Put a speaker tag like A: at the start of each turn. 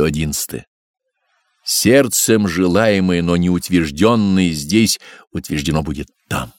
A: 111. Сердцем желаемое, но не утвержденное здесь, утверждено будет там.